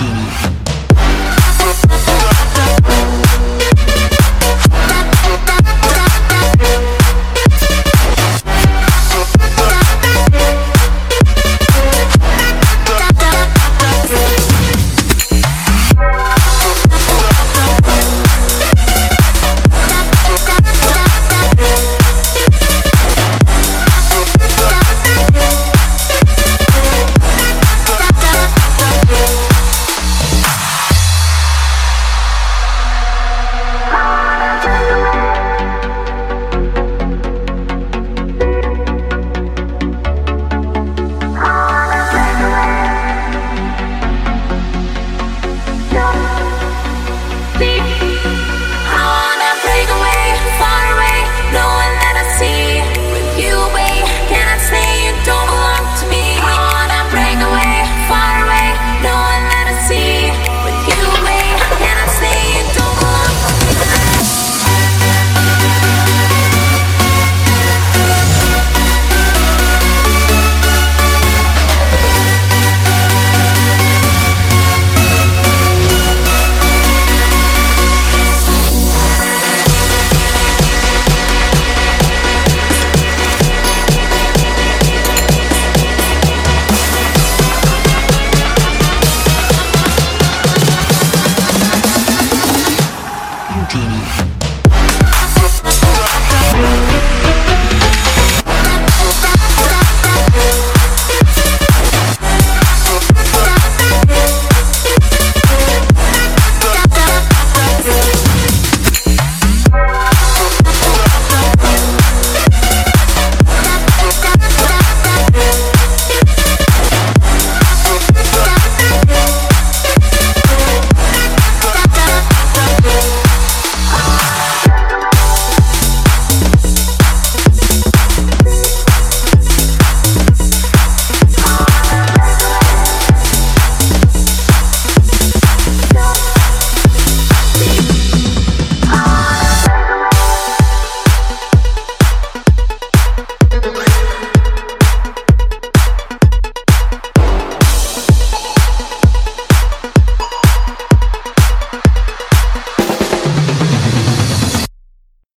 Martini.